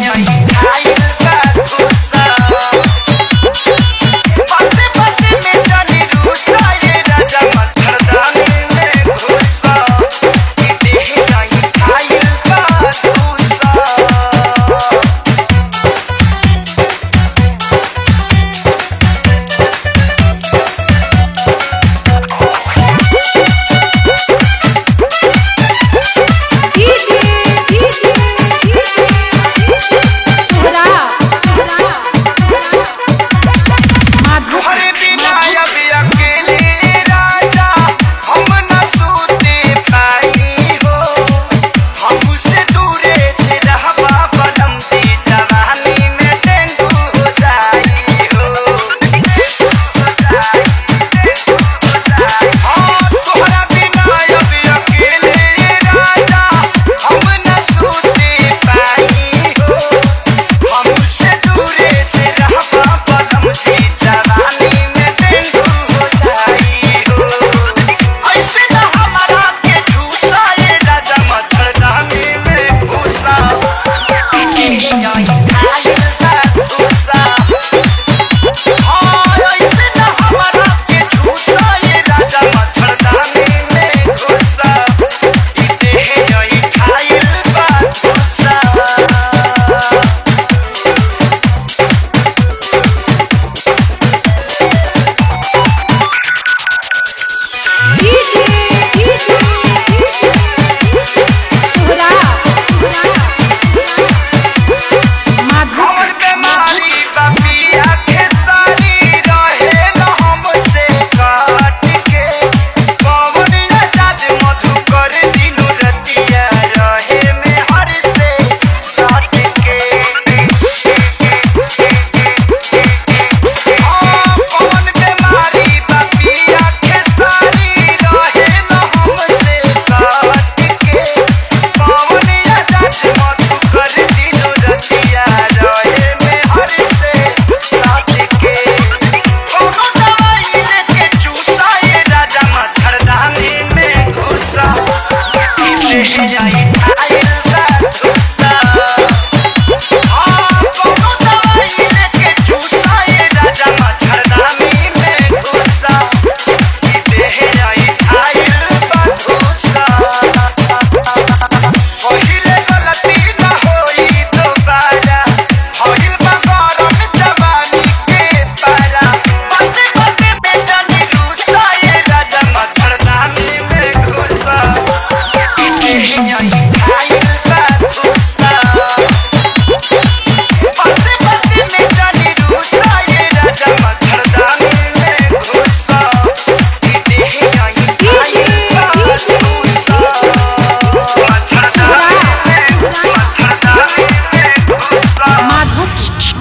Jam.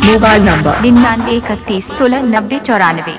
Mobile number निन्यानवे इकतीस सोलह नब्बे चौरानवे